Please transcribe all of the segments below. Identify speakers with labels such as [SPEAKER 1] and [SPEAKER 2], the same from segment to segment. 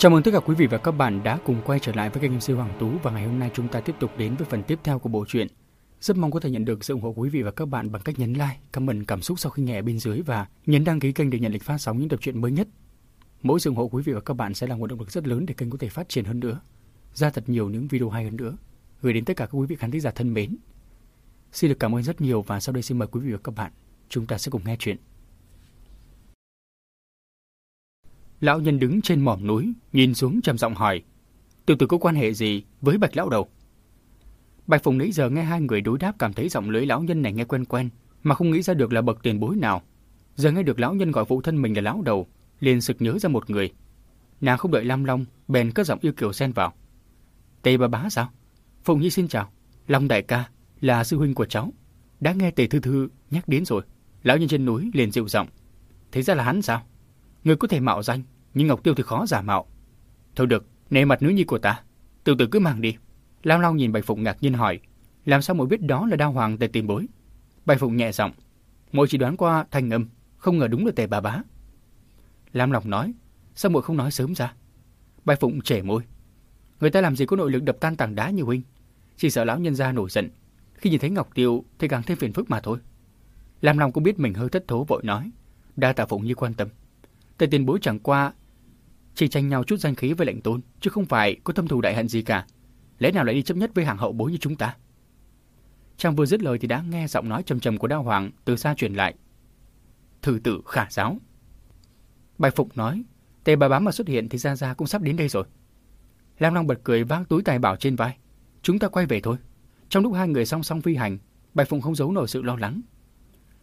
[SPEAKER 1] Chào mừng tất cả quý vị và các bạn đã cùng quay trở lại với kênh MC Hoàng Tú và ngày hôm nay chúng ta tiếp tục đến với phần tiếp theo của bộ truyện. Rất mong có thể nhận được sự ủng hộ của quý vị và các bạn bằng cách nhấn like, comment cảm xúc sau khi nghe ở bên dưới và nhấn đăng ký kênh để nhận lịch phát sóng những tập truyện mới nhất. Mỗi sự ủng hộ quý vị và các bạn sẽ là nguồn động lực rất lớn để kênh có thể phát triển hơn nữa, ra thật nhiều những video hay hơn nữa, gửi đến tất cả các quý vị khán thính giả thân mến. Xin được cảm ơn rất nhiều và sau đây xin mời quý vị và các bạn chúng ta sẽ cùng nghe chuyện. Lão nhân đứng trên mỏm núi, nhìn xuống trầm giọng hỏi. Từ từ có quan hệ gì với bạch lão đầu? Bạch Phùng nãy giờ nghe hai người đối đáp cảm thấy giọng lưỡi lão nhân này nghe quen quen, mà không nghĩ ra được là bậc tiền bối nào. Giờ nghe được lão nhân gọi phụ thân mình là lão đầu, liền sực nhớ ra một người. Nàng không đợi Lam Long, bèn cất giọng yêu kiều xen vào. Tề bà bá sao? Phùng Nhi xin chào. Long đại ca, là sư huynh của cháu. Đã nghe Tề Thư Thư nhắc đến rồi. Lão nhân trên núi liền dịu giọng. Thế ra là hắn sao? Người có thể mạo danh, nhưng Ngọc Tiêu thì khó giả mạo. Thôi được, nề mặt nữ nhi của ta, từ từ cứ mang đi. Lam Long nhìn Bạch Phụng ngạc nhiên hỏi, làm sao mỗi biết đó là đao hoàng tề tiền bối? Bạch Phụng nhẹ giọng, mỗi chỉ đoán qua thành âm, không ngờ đúng là tề bà bá. Lam Long nói, sao muội không nói sớm ra? Bạch Phụng trẻ môi, người ta làm gì có nội lực đập tan tảng đá như huynh, chỉ sợ lão nhân gia nổi giận, khi nhìn thấy Ngọc Tiêu thì càng thêm phiền phức mà thôi. Lam Long cũng biết mình hơi thất thố vội nói, đa tạ Phụng như quan tâm. Tề tiền bối chẳng qua chỉ tranh nhau chút danh khí với lệnh tôn, chứ không phải có thâm thù đại hận gì cả. Lẽ nào lại đi chấp nhất với hàng hậu bối như chúng ta? Chàng vừa dứt lời thì đã nghe giọng nói trầm trầm của Đao Hoàng từ xa truyền lại. Thử tử khả giáo. bài Phục nói, tề bà bám mà xuất hiện thì Gia Gia cũng sắp đến đây rồi. Lam Long bật cười vác túi tài bảo trên vai. Chúng ta quay về thôi. Trong lúc hai người song song phi hành, bài Phụng không giấu nổi sự lo lắng.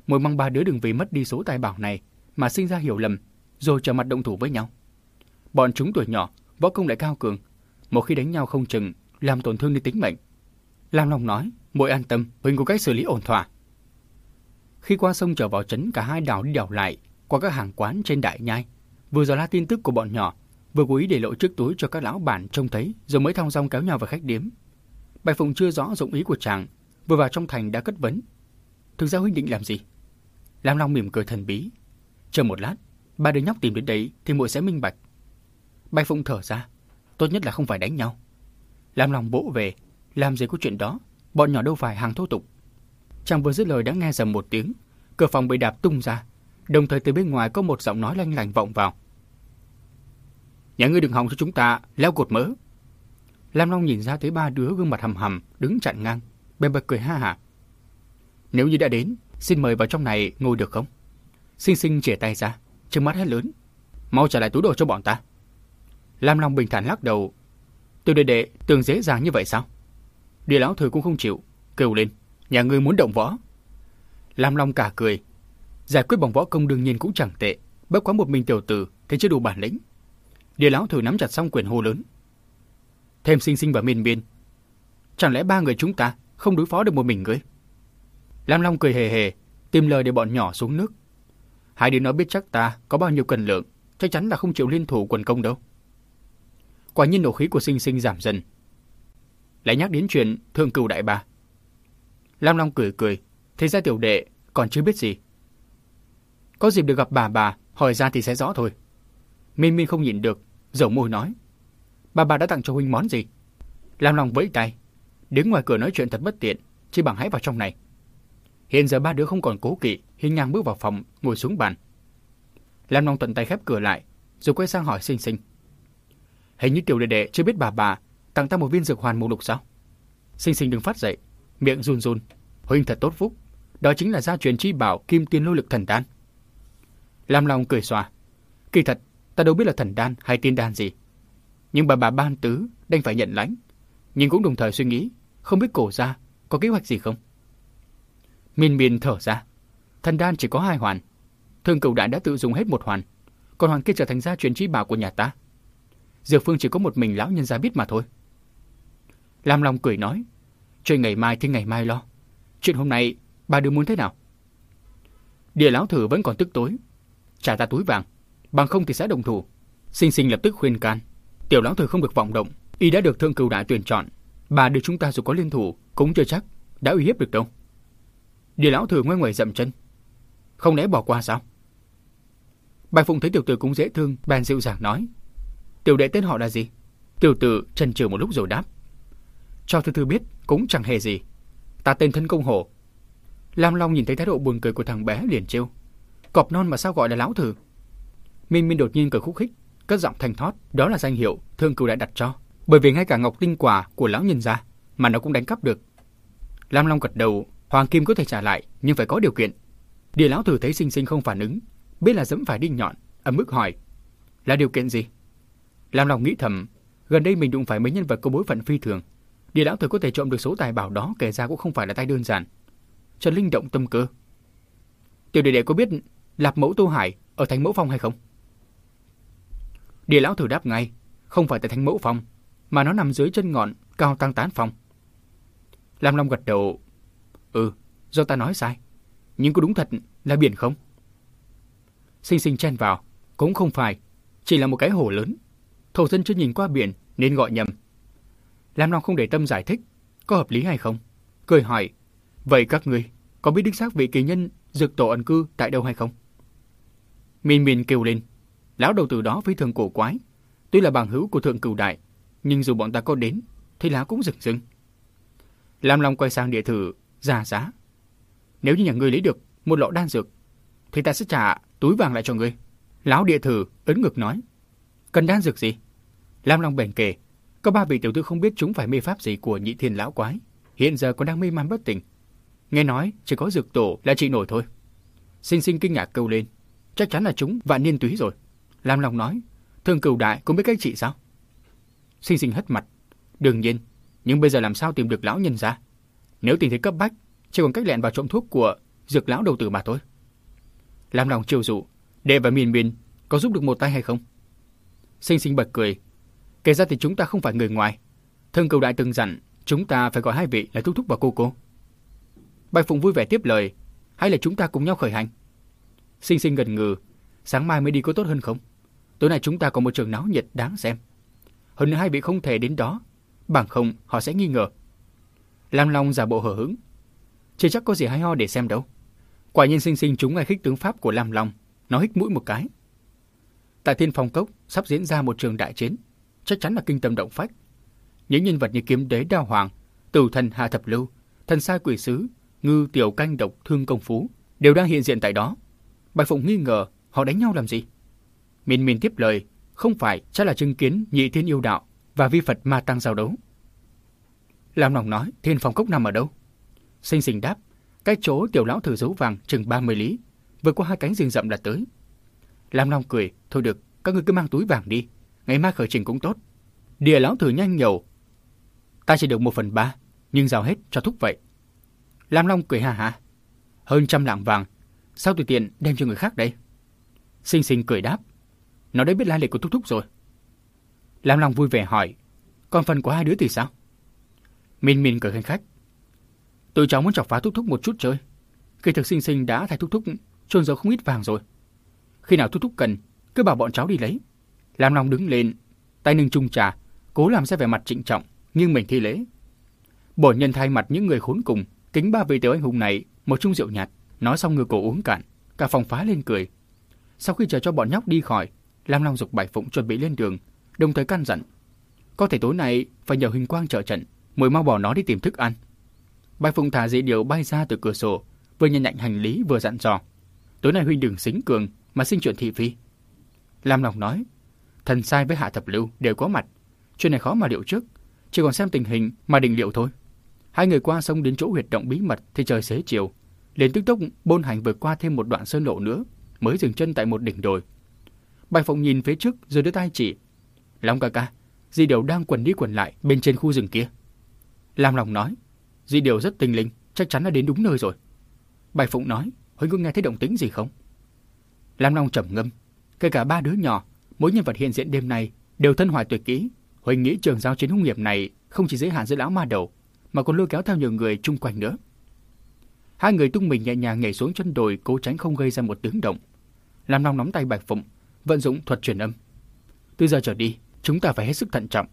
[SPEAKER 1] Mỗi mong ba đứa đừng vì mất đi số tài bảo này mà sinh ra hiểu lầm, rồi trở mặt động thủ với nhau. Bọn chúng tuổi nhỏ, võ công lại cao cường, một khi đánh nhau không chừng làm tổn thương đến tính mệnh. Lam Long nói, muội an tâm, huynh có cách xử lý ổn thỏa. Khi qua sông trở vào trấn, cả hai đảo đi đảo lại qua các hàng quán trên đại nhai, vừa dò la tin tức của bọn nhỏ, vừa cố ý để lộ trước túi cho các lão bản trông thấy, rồi mới thong dong kéo nhau vào khách điếm. Bạch Phụng chưa rõ dụng ý của chàng, vừa vào trong thành đã cất vấn. Thực ra huynh định làm gì? Lam Long mỉm cười thần bí. Chờ một lát, ba đứa nhóc tìm đến đấy thì muội sẽ minh bạch. Bạch Phụng thở ra, tốt nhất là không phải đánh nhau. Lam Long bộ về, làm gì có chuyện đó, bọn nhỏ đâu phải hàng thô tục. Chàng vừa dứt lời đã nghe dầm một tiếng, cửa phòng bị đạp tung ra, đồng thời từ bên ngoài có một giọng nói lanh lành vọng vào. Nhà ngươi đừng hòng cho chúng ta leo cột mỡ. Lam Long nhìn ra thấy ba đứa gương mặt hầm hầm đứng chặn ngang, bên bật cười ha hả. Nếu như đã đến, xin mời vào trong này ngồi được không? Sinh sinh chìa tay ra, trừng mắt hết lớn. Mau trả lại túi đồ cho bọn ta. Lam Long bình thản lắc đầu. Từ đệ đệ tưởng dễ dàng như vậy sao? Địa lão thừa cũng không chịu, kêu lên. Nhà ngươi muốn động võ. Lam Long cả cười. Giải quyết bằng võ công đương nhiên cũng chẳng tệ. Bất quá một mình tiểu tử thì chưa đủ bản lĩnh. Địa lão thừa nắm chặt xong quyền hô lớn. Thêm sinh sinh và miên miên. Chẳng lẽ ba người chúng ta không đối phó được một mình ngươi? Lam Long cười hề hề, tìm lời để bọn nhỏ xuống nước. Hai đứa nó biết chắc ta có bao nhiêu cần lượng, chắc chắn là không chịu liên thủ quần công đâu. Quả nhiên nổ khí của sinh sinh giảm dần. Lại nhắc đến chuyện thượng cửu đại ba. Lam Long cười cười, thế ra tiểu đệ còn chưa biết gì. Có dịp được gặp bà bà, hỏi ra thì sẽ rõ thôi. Min Min không nhìn được, dầu môi nói. Bà bà đã tặng cho huynh món gì? Lam Long vẫy tay, đứng ngoài cửa nói chuyện thật bất tiện, chỉ bằng hãy vào trong này. Hiện giờ ba đứa không còn cố kỵ, hiên ngang bước vào phòng, ngồi xuống bàn. Lam Long tận tay khép cửa lại, rồi quay sang hỏi Sinh Sinh. Hình như tiểu đệ đệ chưa biết bà bà tặng ta một viên dược hoàn màu lục sao? Sinh Sinh đừng phát dậy, miệng run run. Huynh thật tốt phúc, đó chính là gia truyền chi bảo kim tiên lôi lực thần đan. Lam Long cười xòa. Kỳ thật, ta đâu biết là thần đan hay tiên đan gì. Nhưng bà bà ban tứ đành phải nhận lãnh. Nhưng cũng đồng thời suy nghĩ, không biết cổ ra có kế hoạch gì không? Miên miên thở ra. Thần đan chỉ có hai hoàn. Thương cầu đại đã tự dùng hết một hoàn. Còn hoàn kia trở thành gia truyền trí bảo của nhà ta. Dược phương chỉ có một mình lão nhân gia biết mà thôi. Lam Long cười nói. chơi ngày mai thì ngày mai lo. Chuyện hôm nay, bà đứa muốn thế nào? Địa lão thử vẫn còn tức tối. Trả ta túi vàng. Bằng không thì sẽ đồng thủ. Sinh sinh lập tức khuyên can. Tiểu lão thử không được vọng động. Y đã được thương cửu đại tuyển chọn. Bà đưa chúng ta dù có liên thủ, cũng chưa chắc đã uy hiếp được đâu. Địa lão thường ngoe ngoài dậm chân. Không lẽ bỏ qua sao? Bạch Phụng thấy tiểu tử cũng dễ thương, bèn dịu dàng nói. Tiểu đệ tên họ là gì? Tiểu tử trần trừ một lúc rồi đáp. Cho thư thư biết cũng chẳng hề gì. Ta tên thân công hổ. Lam Long nhìn thấy thái độ buồn cười của thằng bé liền trêu. Cọp non mà sao gọi là lão thử? Minh Minh đột nhiên cười khúc khích, cất giọng thanh thoát, đó là danh hiệu thương cửu đã đặt cho. Bởi vì ngay cả ngọc tinh quả của lão nhân ra mà nó cũng đánh cắp được. Lam Long gật đầu, Hoàng Kim có thể trả lại, nhưng phải có điều kiện. Địa lão tử thấy Sinh Sinh không phản ứng, biết là dẫm phải đinh nhọn, ấm ức hỏi: "Là điều kiện gì?" Lam Long nghĩ thầm, gần đây mình đụng phải mấy nhân vật có bối phận phi thường, địa lão tử có thể trộm được số tài bảo đó kể ra cũng không phải là tay đơn giản. Trần Linh động tâm cơ. Tiểu đệ đệ có biết Lạp Mẫu Tô Hải ở Thánh Mẫu Phong hay không? Địa lão thử đáp ngay, không phải tại Thánh Mẫu Phong, mà nó nằm dưới chân ngọn cao tăng tán phong. Lam Long gật đầu. Ừ, do ta nói sai. Nhưng có đúng thật là biển không? Sinh sinh chen vào, cũng không phải, chỉ là một cái hồ lớn. Thổ dân chưa nhìn qua biển nên gọi nhầm. Lam Long không để tâm giải thích, có hợp lý hay không? Cười hỏi, vậy các ngươi có biết đích xác vị kỳ nhân dược tổ ẩn cư tại đâu hay không? Min Min kêu lên, lão đầu tử đó phi thường cổ quái, tuy là bằng hữu của thượng cửu đại, nhưng dù bọn ta có đến, thì lão cũng rừng rưng. Lam Long quay sang địa thử, ra giá. Nếu như nhà ngươi lấy được một lọ đan dược, thì ta sẽ trả túi vàng lại cho ngươi. Lão địa thử ấn ngực nói. Cần đan dược gì? Lam Long bèn kể. Có ba vị tiểu thư không biết chúng phải mê pháp gì của nhị thiên lão quái. Hiện giờ còn đang mê man bất tỉnh. Nghe nói chỉ có dược tổ là trị nổi thôi. Sinh sinh kinh ngạc kêu lên. Chắc chắn là chúng vạn niên túy rồi. Lam Long nói. Thường cửu đại cũng biết cách trị sao? Sinh sinh hất mặt. Đương nhiên, nhưng bây giờ làm sao tìm được lão nhân ra? Nếu tình thế cấp bách, chỉ còn cách lẹn vào trộm thuốc của dược lão đầu tử mà thôi. làm lòng chiều dụ, đệ và miền miền có giúp được một tay hay không? Sinh sinh bật cười. Kể ra thì chúng ta không phải người ngoài. Thân cầu đại từng dặn, chúng ta phải gọi hai vị là thúc thúc và cô cô. Bạch Phụng vui vẻ tiếp lời, hay là chúng ta cùng nhau khởi hành? Sinh sinh gần ngừ, sáng mai mới đi có tốt hơn không? Tối nay chúng ta có một trường náo nhiệt đáng xem. Hơn nữa hai vị không thể đến đó, bằng không họ sẽ nghi ngờ. Lam Long giả bộ hờ hững. chưa chắc có gì hay ho để xem đâu. Quả nhiên sinh sinh chúng ngay khích tướng pháp của Lam Long, nó hít mũi một cái. Tại Thiên Phong Cốc sắp diễn ra một trường đại chiến, chắc chắn là kinh tâm động phách. Những nhân vật như kiếm đế đao hoàng, tử thần hạ thập lưu, thần sai quỷ sứ, ngư tiểu canh độc thương công phú đều đang hiện diện tại đó. Bạch Phụng nghi ngờ họ đánh nhau làm gì? Min Min tiếp lời, không phải chắc là chứng kiến nhị thiên yêu đạo và vi Phật ma tăng giao đấu. Lam Long nói, thiên phong cốc nằm ở đâu? Sinh sinh đáp, cái chỗ tiểu lão thử dấu vàng chừng 30 lý, vượt qua hai cánh rừng rậm là tới. Lam Long cười, thôi được, các ngươi cứ mang túi vàng đi, ngày mai khởi trình cũng tốt. Địa lão thử nhanh nhầu, ta chỉ được một phần ba, nhưng giao hết cho thúc vậy. Lam Long cười hà hà, hơn trăm lạng vàng, sao tùy tiện đem cho người khác đây? Sinh sinh cười đáp, nó đã biết lai lịch của thúc thúc rồi. Lam Long vui vẻ hỏi, còn phần của hai đứa thì sao? Min Min cười khanh khách. Tôi cháu muốn chọc phá thúc thúc một chút chơi. Kỳ thực sinh sinh đã thay thúc thúc trôn giấu không ít vàng rồi. Khi nào thúc thúc cần, cứ bảo bọn cháu đi lấy. Lam Long đứng lên, tay nâng chung trà, cố làm ra vẻ mặt trịnh trọng, nhưng mình thi lễ. Bổn nhân thay mặt những người khốn cùng, kính ba vị tiểu anh hùng này một chung rượu nhạt, nói xong người cổ uống cạn, cả phòng phá lên cười. Sau khi chờ cho bọn nhóc đi khỏi, Lam Long dục bảy Phụng chuẩn bị lên đường, đồng thời căn dặn. Có thể tối nay phải nhờ Hình Quang trợ trận, mới mau bỏ nó đi tìm thức ăn. Bạch Phụng thả dĩ điều bay ra từ cửa sổ, vừa nhận nhạnh hành lý vừa dặn dò. Tối nay huynh đừng xính cường mà sinh chuyện thị phi. Lam Lộc nói, thần sai với hạ thập lưu đều có mặt. Chuyện này khó mà liệu trước, chỉ còn xem tình hình mà định liệu thôi. Hai người qua sông đến chỗ huyệt động bí mật thì trời xế chiều. Liền tức tốc bôn hành vượt qua thêm một đoạn sơn lộ nữa, mới dừng chân tại một đỉnh đồi. Bạch Phụng nhìn phía trước rồi đưa tay chỉ. Long ca ca, Di Điều đang quần đi quần lại bên trên khu rừng kia. Lam Long nói, Di Điều rất tinh linh, chắc chắn là đến đúng nơi rồi. Bạch Phụng nói, Huynh có nghe thấy động tĩnh gì không? Lam Long trầm ngâm, kể cả ba đứa nhỏ, mỗi nhân vật hiện diện đêm nay đều thân hoài tuyệt kỹ. Huynh nghĩ trường giao chiến hung nghiệp này không chỉ giới hạn giữa lão ma đầu, mà còn lôi kéo theo nhiều người chung quanh nữa. Hai người tung mình nhẹ nhàng nhảy xuống chân đồi cố tránh không gây ra một tiếng động. Lam Long nắm tay Bạch Phụng, vận dụng thuật truyền âm. Từ giờ trở đi, chúng ta phải hết sức thận trọng.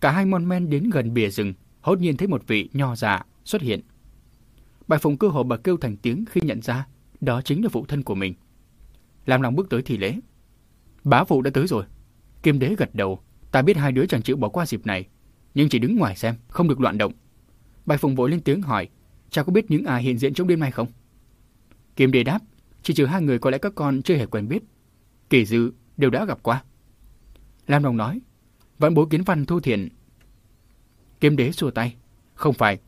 [SPEAKER 1] Cả hai mon men đến gần bìa rừng, hốt nhiên thấy một vị nho già xuất hiện. Bạch Phụng cơ hồ bật kêu thành tiếng khi nhận ra đó chính là phụ thân của mình. Làm lòng bước tới thì lễ. Bá phụ đã tới rồi. Kim đế gật đầu, ta biết hai đứa chẳng chịu bỏ qua dịp này, nhưng chỉ đứng ngoài xem, không được loạn động. Bạch Phụng vội lên tiếng hỏi, cha có biết những ai hiện diện trong đêm nay không? Kim đế đáp, chỉ trừ hai người có lẽ các con chưa hề quen biết. Kỳ dư đều đã gặp qua. Lam Đồng nói, vẫn bố kiến văn thu thiện. Kim đế xua tay, không phải.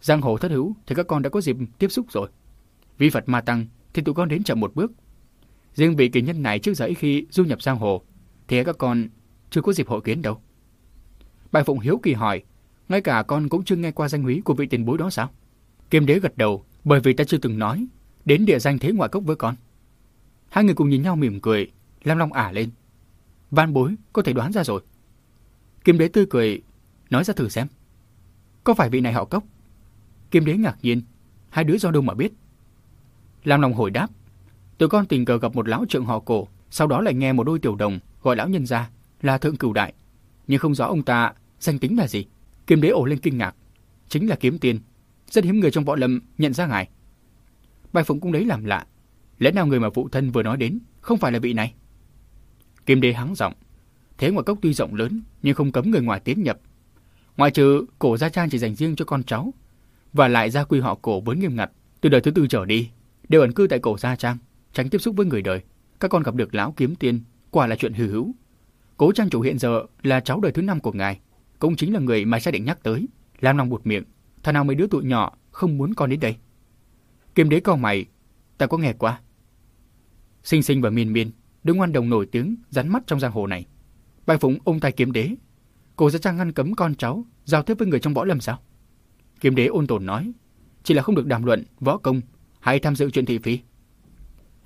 [SPEAKER 1] Giang hồ thất hữu thì các con đã có dịp tiếp xúc rồi. Vi Phật Ma Tăng thì tụi con đến chậm một bước. Riêng vị kỳ nhân này trước giờ khi du nhập giang hồ thì các con chưa có dịp hội kiến đâu. Bài Phụng hiếu kỳ hỏi, ngay cả con cũng chưa nghe qua danh húy của vị tiền bối đó sao? Kim đế gật đầu, bởi vì ta chưa từng nói đến địa danh thế ngoại cốc với con. Hai người cùng nhìn nhau mỉm cười, Lam Long ả lên. Ban bối có thể đoán ra rồi. Kim đế tươi cười, nói ra thử xem. Có phải vị này họ cốc? Kim đế ngạc nhiên, hai đứa do đâu mà biết? Lam Long hồi đáp, tụi con tình cờ gặp một lão trượng họ cổ, sau đó lại nghe một đôi tiểu đồng gọi lão nhân ra là thượng cửu đại, nhưng không rõ ông ta danh tính là gì. Kim đế ổ lên kinh ngạc, chính là kiếm tiên, rất hiếm người trong võ lâm nhận ra ngài. Bạch Phụng cũng đấy làm lạ, lẽ nào người mà phụ thân vừa nói đến không phải là vị này? Kim đế hắng giọng, thế ngoại cốc tuy rộng lớn nhưng không cấm người ngoài tiến nhập. Ngoài trừ cổ gia trang chỉ dành riêng cho con cháu, và lại gia quy họ cổ vốn nghiêm ngặt, từ đời thứ tư trở đi đều ẩn cư tại cổ gia trang, tránh tiếp xúc với người đời. Các con gặp được lão kiếm tiên, quả là chuyện hư hữu. Cố trang chủ hiện giờ là cháu đời thứ năm của ngài, cũng chính là người mà gia định nhắc tới. Lam Long buột miệng, thằng nào mấy đứa tụi nhỏ không muốn con đến đây. Kiếm đế con mày, ta có nghe qua. Sinh sinh và miên miên, đứa ngoan đồng nổi tiếng, rắn mắt trong giang hồ này. Bạch Phụng ôm tay kiếm đế. Cô sẽ trang ngăn cấm con cháu giao tiếp với người trong võ lâm sao? Kiếm đế ôn tồn nói, chỉ là không được đàm luận, võ công, hay tham dự chuyện thị phi.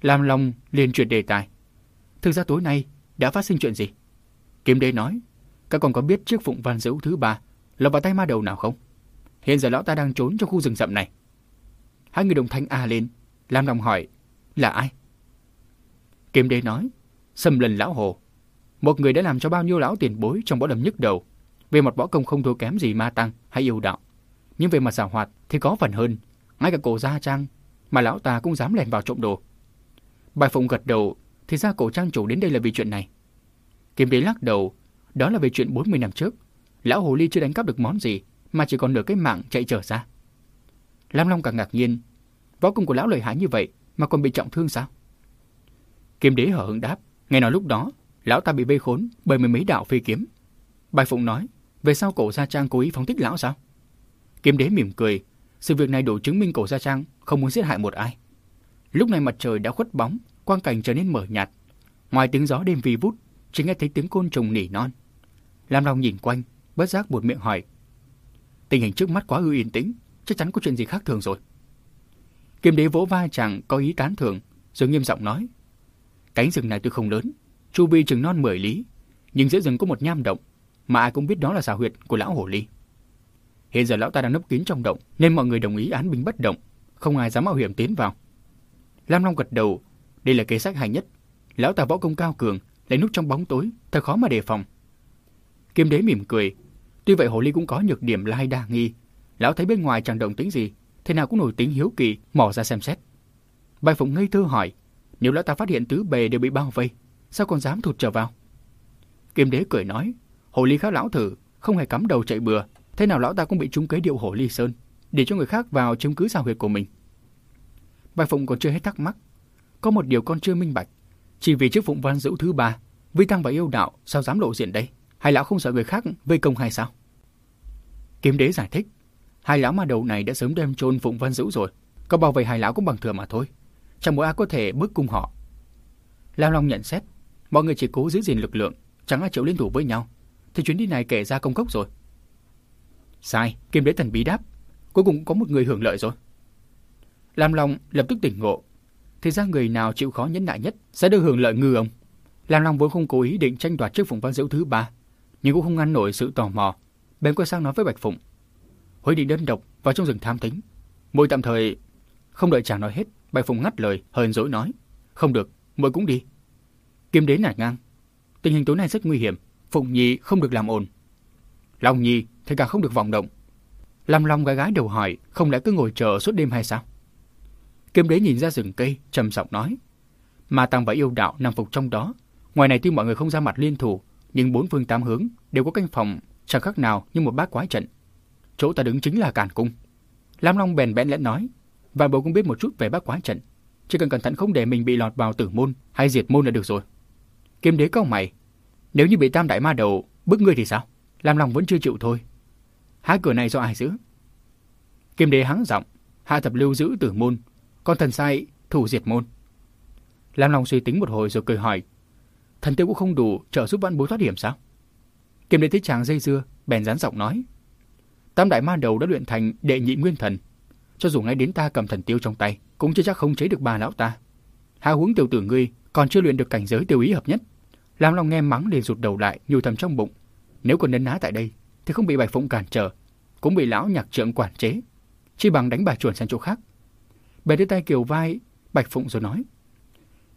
[SPEAKER 1] Lam Long liền chuyển đề tài. Thực ra tối nay đã phát sinh chuyện gì? Kiếm đế nói, các con có biết chiếc phụng văn dữ thứ ba lọt vào tay ma đầu nào không? Hiện giờ lão ta đang trốn trong khu rừng rậm này. Hai người đồng thanh a lên, Lam Long hỏi, là ai? Kiếm đế nói, xâm lần lão hồ. Một người đã làm cho bao nhiêu lão tiền bối trong võ lâm nhức đầu. Về một võ công không thua kém gì ma tăng hay yêu đạo. Nhưng về mặt giả hoạt thì có phần hơn. Ngay cả cổ gia trang mà lão ta cũng dám lèn vào trộm đồ. Bài Phụng gật đầu, thì ra cổ trang chủ đến đây là vì chuyện này. Kiếm đế lắc đầu, đó là về chuyện 40 năm trước. Lão hồ ly chưa đánh cắp được món gì, mà chỉ còn nửa cái mạng chạy trở ra. Lam Long càng ngạc nhiên, võ công của lão lợi hại như vậy mà còn bị trọng thương sao? Kiếm đế hở hững đáp, nghe nói lúc đó, lão ta bị vây khốn bởi mười mấy đạo phi kiếm. Bài Phụng nói, về sau cổ gia trang cố ý phóng thích lão sao? Kiếm đế mỉm cười, sự việc này đủ chứng minh cổ gia trang không muốn giết hại một ai. Lúc này mặt trời đã khuất bóng, quang cảnh trở nên mờ nhạt. Ngoài tiếng gió đêm vi vút, chỉ nghe thấy tiếng côn trùng nỉ non. Lam Long nhìn quanh, bất giác buột miệng hỏi. Tình hình trước mắt quá ư yên tĩnh, chắc chắn có chuyện gì khác thường rồi. Kim đế vỗ vai chàng có ý tán thưởng, rồi nghiêm giọng nói. Cánh rừng này tuy không lớn, chu vi chừng non mười lý, nhưng giữa rừng có một nham động, mà ai cũng biết đó là xà huyệt của lão hổ ly. Hiện giờ lão ta đang nấp kín trong động, nên mọi người đồng ý án binh bất động, không ai dám mạo hiểm tiến vào. Lam Long gật đầu, đây là kế sách hay nhất. Lão ta võ công cao cường, lại núp trong bóng tối, thật khó mà đề phòng. Kim đế mỉm cười, tuy vậy hồ ly cũng có nhược điểm lai đa nghi. Lão thấy bên ngoài chẳng động tính gì, thế nào cũng nổi tính hiếu kỳ, mò ra xem xét. Bài Phụng ngây thơ hỏi, nếu lão ta phát hiện tứ bề đều bị bao vây, sao còn dám thụt trở vào? Kim đế cười nói, hồ ly khác lão thử, không hề cắm đầu chạy bừa, thế nào lão ta cũng bị trúng kế điệu hồ ly sơn, để cho người khác vào chiếm cứ sao huyệt của mình. Bạch Phụng còn chưa hết thắc mắc. Có một điều con chưa minh bạch. Chỉ vì chức Phụng Văn Dữ thứ ba, vi tăng và yêu đạo sao dám lộ diện đây? Hai lão không sợ người khác vây công hay sao? Kiếm đế giải thích. Hai lão ma đầu này đã sớm đem chôn Phụng Văn Dữ rồi. Có bảo vệ hai lão cũng bằng thừa mà thôi. Chẳng mỗi ai có thể bước cung họ. Lao Long nhận xét. Mọi người chỉ cố giữ gìn lực lượng, chẳng ai chịu liên thủ với nhau. Thì chuyến đi này kể ra công cốc rồi. Sai, Kim đế thần bí đáp. Cuối cùng có một người hưởng lợi rồi. Lam Long lập tức tỉnh ngộ. Thì ra người nào chịu khó nhẫn nại nhất sẽ được hưởng lợi ngư ông. Lam Long vốn không cố ý định tranh đoạt chiếc phụng văn diễu thứ ba, nhưng cũng không ngăn nổi sự tò mò. Bèn quay sang nói với Bạch Phụng. Huế định đơn độc vào trong rừng tham tính. Môi tạm thời... Không đợi chàng nói hết, Bạch Phụng ngắt lời, hờn dỗi nói. Không được, môi cũng đi. Kim đế nạt ngang. Tình hình tối nay rất nguy hiểm, Phụng Nhi không được làm ồn. Long Nhi thì càng không được vọng động. Lam Long gái gái đầu hỏi, không lẽ cứ ngồi chờ suốt đêm hay sao? Kiếm đế nhìn ra rừng cây, trầm giọng nói. Ma Tăng và yêu đạo nằm phục trong đó. Ngoài này tuy mọi người không ra mặt liên thủ, nhưng bốn phương tám hướng đều có canh phòng, chẳng khác nào như một bát quái trận. Chỗ ta đứng chính là càn cung. Lam Long bèn bẽn lẽn nói, và bố cũng biết một chút về bát quái trận, chỉ cần cẩn thận không để mình bị lọt vào tử môn hay diệt môn là được rồi. Kim đế cao mày, nếu như bị tam đại ma đầu bức ngươi thì sao? Lam Long vẫn chưa chịu thôi. Há cửa này do ai giữ? Kim đế hắng giọng, hạ thập lưu giữ tử môn, con thần sai thủ diệt môn. Lam Long suy tính một hồi rồi cười hỏi, thần tiêu cũng không đủ trợ giúp văn bối thoát hiểm sao? Kim đế thấy chàng dây dưa, bèn rán giọng nói, tam đại ma đầu đã luyện thành đệ nhị nguyên thần, cho dù ngay đến ta cầm thần tiêu trong tay, cũng chưa chắc không chế được bà lão ta. Hạ huống tiểu tử ngươi còn chưa luyện được cảnh giới tiêu ý hợp nhất. Lam Long nghe mắng liền rụt đầu lại, nhủ thầm trong bụng, nếu còn nấn ná tại đây thì không bị Bạch Phụng cản trở, cũng bị lão nhạc trưởng quản chế, chi bằng đánh bà chuồn sang chỗ khác. Bèn đưa tay kiều vai Bạch Phụng rồi nói: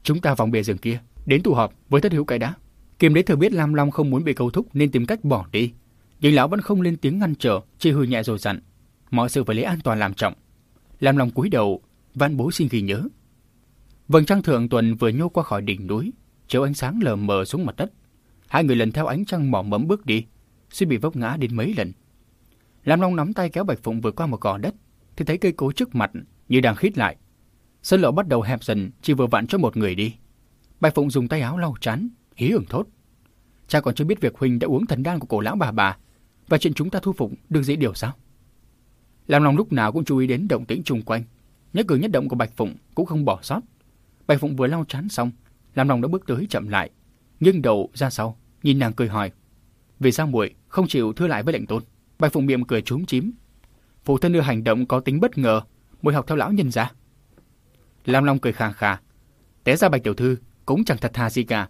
[SPEAKER 1] "Chúng ta vòng bìa rừng kia, đến tụ họp với thất hữu cái đã." Kim Đế thừa biết Lam Long không muốn bị câu thúc nên tìm cách bỏ đi, nhưng lão vẫn không lên tiếng ngăn trở, chỉ hừ nhẹ rồi dặn: "Mọi sự phải lấy an toàn làm trọng." Lam Long cúi đầu, van bố xin ghi nhớ. Vầng trăng thượng tuần vừa nhô qua khỏi đỉnh núi, chiếu ánh sáng lờ mờ xuống mặt đất. Hai người lần theo ánh trăng mỏ mẫm bước đi, suy bị vấp ngã đến mấy lần. Lam Long nắm tay kéo Bạch Phụng vượt qua một gò đất, thì thấy cây cối trước mặt như đang khít lại. Sân lộ bắt đầu hẹp dần, chỉ vừa vặn cho một người đi. Bạch Phụng dùng tay áo lau chán, hí hưởng thốt. Cha còn chưa biết việc Huynh đã uống thần đan của cổ lão bà bà, và chuyện chúng ta thu phục được dễ điều sao? Lam Long lúc nào cũng chú ý đến động tĩnh xung quanh, nhất cử nhất động của Bạch Phụng cũng không bỏ sót. Bạch Phụng vừa lau chán xong, Lam Long đã bước tới chậm lại, nhưng đầu ra sau, nhìn nàng cười hỏi: "Vì sao muội không chịu thưa lại với lệnh tôn?" Bạch Phụng miệng cười trúng chím. Phụ thân đưa hành động có tính bất ngờ, muội học theo lão nhân ra. Lam Long cười khà khà. Té ra Bạch tiểu thư cũng chẳng thật thà gì cả.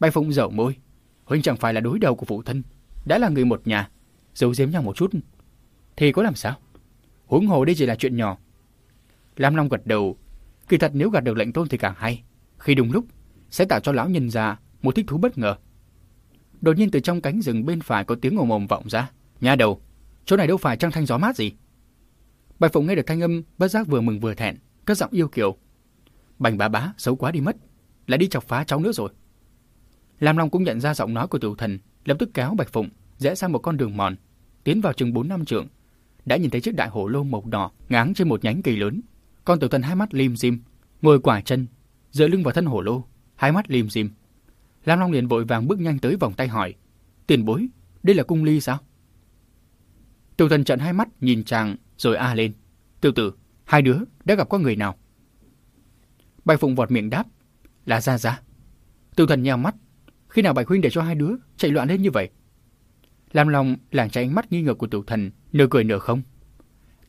[SPEAKER 1] Bạch Phụng dở môi, huynh chẳng phải là đối đầu của phụ thân, đã là người một nhà, giấu giếm nhau một chút thì có làm sao? Huống hồ đây chỉ là chuyện nhỏ. Lam Long gật đầu, kỳ thật nếu gạt được lệnh tôn thì càng hay, khi đúng lúc sẽ tạo cho lão nhân già một thích thú bất ngờ. Đột nhiên từ trong cánh rừng bên phải có tiếng ồm ồm vọng ra. Nhà đầu, chỗ này đâu phải trăng thanh gió mát gì. Bạch Phụng nghe được thanh âm, bất giác vừa mừng vừa thẹn, cất giọng yêu kiều. Bành bá bá, xấu quá đi mất, lại đi chọc phá cháu nữa rồi. Lam Long cũng nhận ra giọng nói của tiểu thần, lập tức kéo Bạch Phụng rẽ sang một con đường mòn, tiến vào chừng bốn năm trượng, đã nhìn thấy chiếc đại hổ lô màu đỏ ngáng trên một nhánh cây lớn. Con tiểu thần hai mắt lim dim, ngồi quả chân, dựa lưng vào thân hổ lô, hai mắt lim dim. Lam Long liền vội vàng bước nhanh tới vòng tay hỏi: "Tiền bối, đây là cung ly sao?" Tiểu thần trợn hai mắt nhìn chàng rồi a lên: "Tiểu tử, hai đứa đã gặp có người nào?" Bạch Phụng vọt miệng đáp: "Là Gia Gia." Tiểu thần nheo mắt: "Khi nào Bạch huynh để cho hai đứa chạy loạn lên như vậy?" Lam Long lảng tránh ánh mắt nghi ngờ của tiểu thần, nửa cười nửa không.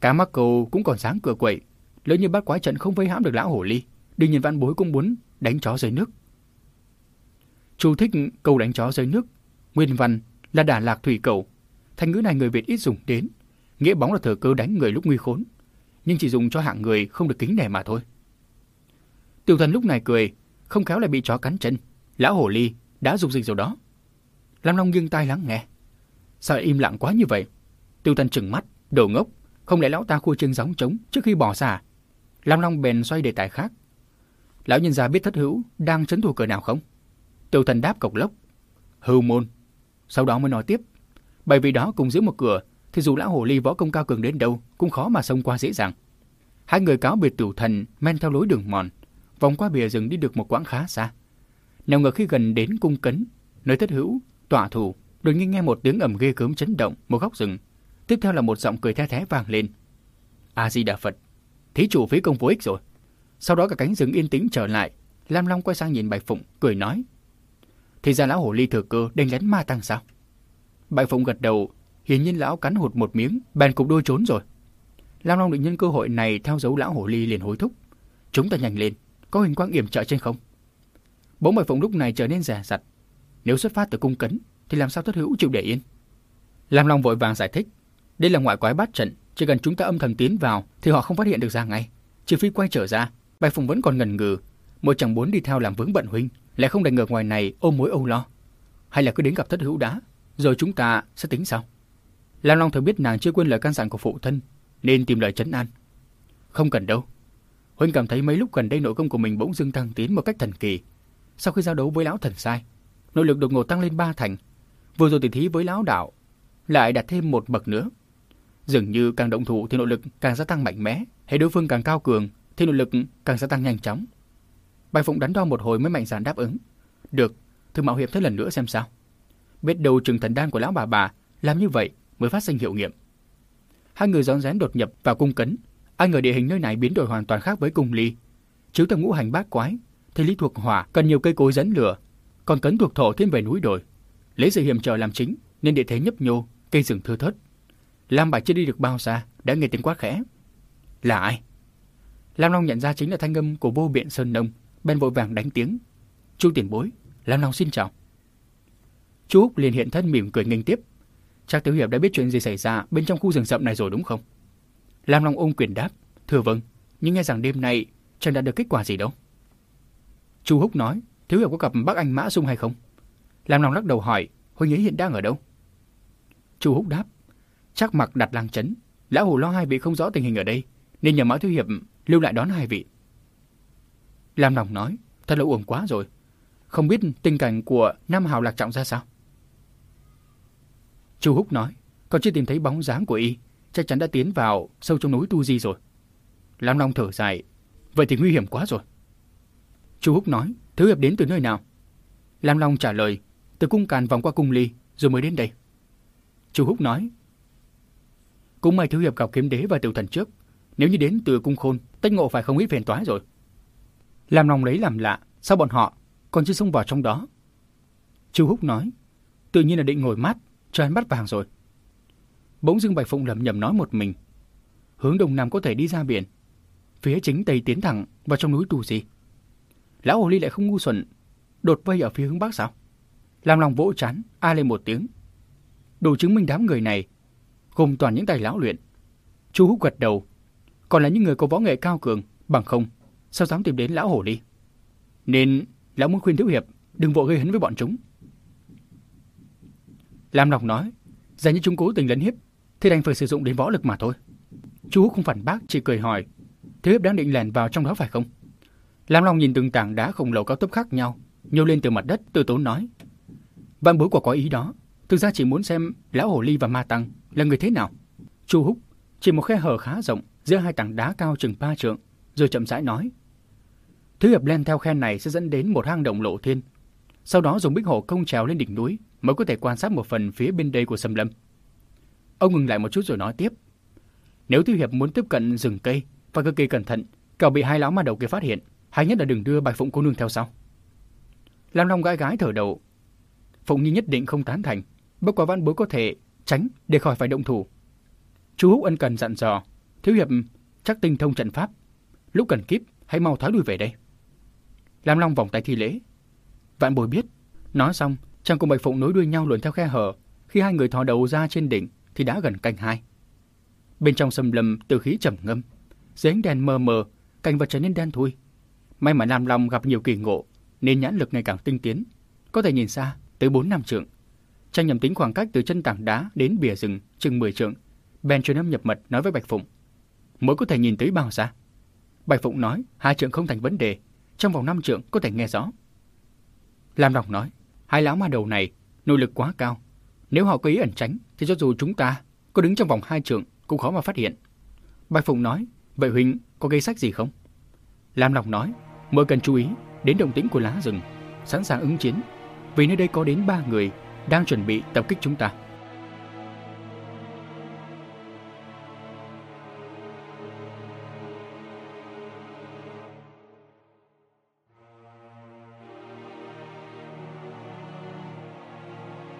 [SPEAKER 1] Cá mắc cầu cũng còn sáng cửa quậy, lỡ như bắt quái trận không vây hãm được lão hổ ly, đương nhiên văn bối cũng muốn đánh chó dưới nước. Chú thích câu đánh chó dưới nước, nguyên văn là đả lạc thủy cầu. Thành ngữ này người Việt ít dùng đến, nghĩa bóng là thờ cơ đánh người lúc nguy khốn, nhưng chỉ dùng cho hạng người không được kính nể mà thôi. Tiểu thần lúc này cười, không khéo lại bị chó cắn chân. Lão hổ ly đã dục dịch rồi đó. Lam Long nghiêng tai lắng nghe. Sao im lặng quá như vậy? Tiêu thần trừng mắt, đồ ngốc, không lẽ lão ta khua chân gióng trống trước khi bỏ ra? Lam Long bèn xoay đề tài khác. Lão nhân gia biết thất hữu đang trấn thủ cửa nào không? Tiêu Thần đáp cộc lốc. Hưu môn. Sau đó mới nói tiếp. Bởi vì đó cùng giữ một cửa, thì dù lão hồ ly võ công cao cường đến đâu cũng khó mà xông qua dễ dàng. Hai người cáo biệt tiểu thần men theo lối đường mòn, vòng qua bìa rừng đi được một quãng khá xa. Nào ngờ khi gần đến cung cấn, nơi thất hữu, tọa thủ, đột nhiên nghe một tiếng ầm ghê gớm chấn động một góc rừng. Tiếp theo là một giọng cười the thé vang lên. A Di Đà Phật, thí chủ phí công vô ích rồi. Sau đó cả cánh rừng yên tĩnh trở lại, Lam Long quay sang nhìn Bạch Phụng, cười nói: "Thì ra lão hồ ly thừa cơ đánh lén ma tăng sao?" Bạch Phụng gật đầu, hiển nhiên lão cắn hụt một miếng, bèn cục đôi trốn rồi. Lam Long định nhân cơ hội này theo dấu lão hồ ly liền hối thúc: "Chúng ta nhanh lên, có hình quang yểm trợ trên không?" Bỗng Bạch Phụng lúc này trở nên rè rặt. Nếu xuất phát từ cung cấn, thì làm sao thất hữu chịu để yên? Lam Long vội vàng giải thích, đây là ngoại quái bát trận, chỉ cần chúng ta âm thầm tiến vào thì họ không phát hiện được ra ngay. Trừ phi quay trở ra, Bạch Phùng vẫn còn ngần ngừ, một chẳng muốn đi theo làm vướng bận huynh, lại không đành ngược ngoài này ôm mối âu lo. Hay là cứ đến gặp thất hữu đã, rồi chúng ta sẽ tính sau. Lam Long thừa biết nàng chưa quên lời căn dặn của phụ thân, nên tìm lời chấn an. Không cần đâu. Huynh cảm thấy mấy lúc gần đây nội công của mình bỗng dưng tăng tiến một cách thần kỳ. Sau khi giao đấu với lão thần sai, nội lực đột ngột tăng lên ba thành. Vừa rồi tỷ thí với lão đạo lại đạt thêm một bậc nữa. Dường như càng động thủ thì nội lực càng gia tăng mạnh mẽ, hệ đối phương càng cao cường thì nội lực càng sẽ tăng nhanh chóng. Bạch Phụng đắn đo một hồi mới mạnh dạn đáp ứng. Được, thử mạo hiểm thêm lần nữa xem sao. Biết đâu trừng thần đan của lão bà bà làm như vậy mới phát sinh hiệu nghiệm. Hai người rón rén đột nhập vào cung cấn. Ai ngờ địa hình nơi này biến đổi hoàn toàn khác với cung ly. Chiếu theo ngũ hành bát quái, thì lý thuộc hỏa cần nhiều cây cối dẫn lửa, còn cấn thuộc thổ thiên về núi đồi. Lấy sự hiểm trở làm chính nên địa thế nhấp nhô, cây rừng thưa thớt. Lam Bạch chưa đi được bao xa đã nghe tiếng quát khẽ. Là ai? Lam Long nhận ra chính là thanh âm của vô biện Sơn Nông, bên vội vàng đánh tiếng. Chu tiền bối, Lam Long xin chào. Chú Úc liền hiện thân mỉm cười nghênh tiếp. Chắc Tiểu Hiệp đã biết chuyện gì xảy ra bên trong khu rừng rậm này rồi đúng không? Lam Long ôm quyền đáp, thưa vâng, nhưng nghe rằng đêm nay chẳng đạt được kết quả gì đâu. Chu Húc nói, Thiếu Hiệp có gặp bác anh Mã Dung hay không? Lam Long lắc đầu hỏi, huynh ấy hiện đang ở đâu? Chu Húc đáp, chắc mặc đặt lang chấn, lão hồ lo hai vị không rõ tình hình ở đây, nên nhờ Mã Thiếu Hiệp lưu lại đón hai vị. Lam Long nói, thật là uổng quá rồi, không biết tình cảnh của Nam Hào Lạc Trọng ra sao? Chu Húc nói, còn chưa tìm thấy bóng dáng của y, chắc chắn đã tiến vào sâu trong núi Tu Di rồi. Lam Long thở dài, vậy thì nguy hiểm quá rồi. Chu Húc nói, Thứ Hiệp đến từ nơi nào? Lam Long trả lời, từ cung càn vòng qua cung ly, rồi mới đến đây. Chu Húc nói, cũng may Thứ Hiệp gặp kiếm đế và tiểu thần trước, nếu như đến từ cung khôn, tất ngộ phải không ít phiền toái rồi. làm lòng lấy làm lạ, sao bọn họ còn chưa xông vào trong đó? Chu Húc nói, tự nhiên là định ngồi mát, cho ăn bắt vàng rồi. Bỗng dưng Bạch Phụng lẩm nhẩm nói một mình. Hướng đông nam có thể đi ra biển. Phía chính tây tiến thẳng vào trong núi tù gì. Lão Hồ Ly lại không ngu xuẩn, đột vây ở phía hướng bắc sao? Làm lòng vỗ chán, a lên một tiếng. Đủ chứng minh đám người này gồm toàn những tài lão luyện. Chu Húc gật đầu, còn là những người có võ nghệ cao cường, bằng không, sao dám tìm đến lão hổ Ly? Nên lão muốn khuyên thiếu hiệp đừng vội gây hấn với bọn chúng. Lam Ngọc nói, giả như chúng cố tình lấn hiếp, thì đành phải sử dụng đến võ lực mà thôi. Chú không phản bác, chỉ cười hỏi, thiếu hiệp đang định lèn vào trong đó phải không? Lam Long nhìn từng tảng đá khổng lồ cao tấp khác nhau, nhô lên từ mặt đất, từ tốn nói. Vạn bối quả có ý đó, thực ra chỉ muốn xem lão hổ ly và ma tăng là người thế nào. Chu Húc chỉ một khe hở khá rộng giữa hai tảng đá cao chừng ba trượng, rồi chậm rãi nói. Thứ hiệp len theo khe này sẽ dẫn đến một hang động lộ thiên. Sau đó dùng bích hổ công trèo lên đỉnh núi, mới có thể quan sát một phần phía bên đây của sầm lâm. Ông ngừng lại một chút rồi nói tiếp. Nếu Tiêu Hiệp muốn tiếp cận rừng cây và cực kỳ cẩn thận, cậu bị hai lão ma đầu kia phát hiện, hay nhất là đừng đưa Bạch Phụng cô nương theo sau. Lam Long gái gái thở đầu. Phụng Nhi nhất định không tán thành, bất quá văn bối có thể tránh để khỏi phải động thủ. Chú Húc ân cần dặn dò, Thiếu Hiệp chắc tinh thông trận pháp, lúc cần kíp hãy mau thoái lui về đây. Lam Long vòng tay thi lễ. Vạn bồi biết, nói xong Chàng cùng Bạch Phụng nối đuôi nhau luồn theo khe hở, khi hai người thò đầu ra trên đỉnh thì đã gần canh hai. Bên trong sầm lâm từ khí trầm ngâm, dưới ánh đèn mờ mờ, cảnh vật trở nên đen thui. May mà lam Long gặp nhiều kỳ ngộ, nên nhãn lực ngày càng tinh tiến, có thể nhìn xa tới bốn năm trượng. chàng nhầm tính khoảng cách từ chân tảng đá đến bìa rừng chừng 10 trượng. bèn truyền âm nhập mật nói với Bạch Phụng, mới có thể nhìn tới bao xa? Bạch Phụng nói, hai trượng không thành vấn đề, trong vòng năm trượng có thể nghe rõ. Lam Long nói, Hai lão ma đầu này nội lực quá cao. Nếu họ có ý ẩn tránh thì cho dù chúng ta có đứng trong vòng hai trượng cũng khó mà phát hiện. Bạch Phụng nói, vậy Huynh có gây sách gì không? Lam Long nói, mới cần chú ý đến động tĩnh của lá rừng, sẵn sàng ứng chiến. Vì nơi đây có đến ba người đang chuẩn bị tập kích chúng ta.